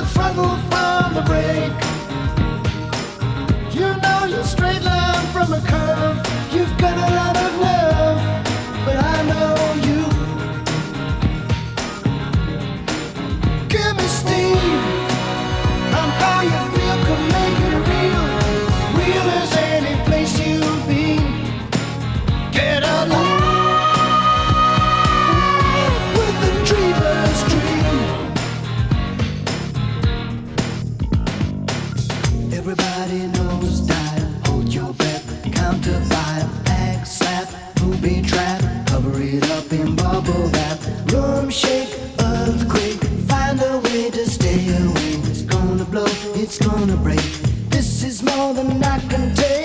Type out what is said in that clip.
the throttle from the brake. You know you're straight line from a curve. You've got a lot. Than I can take.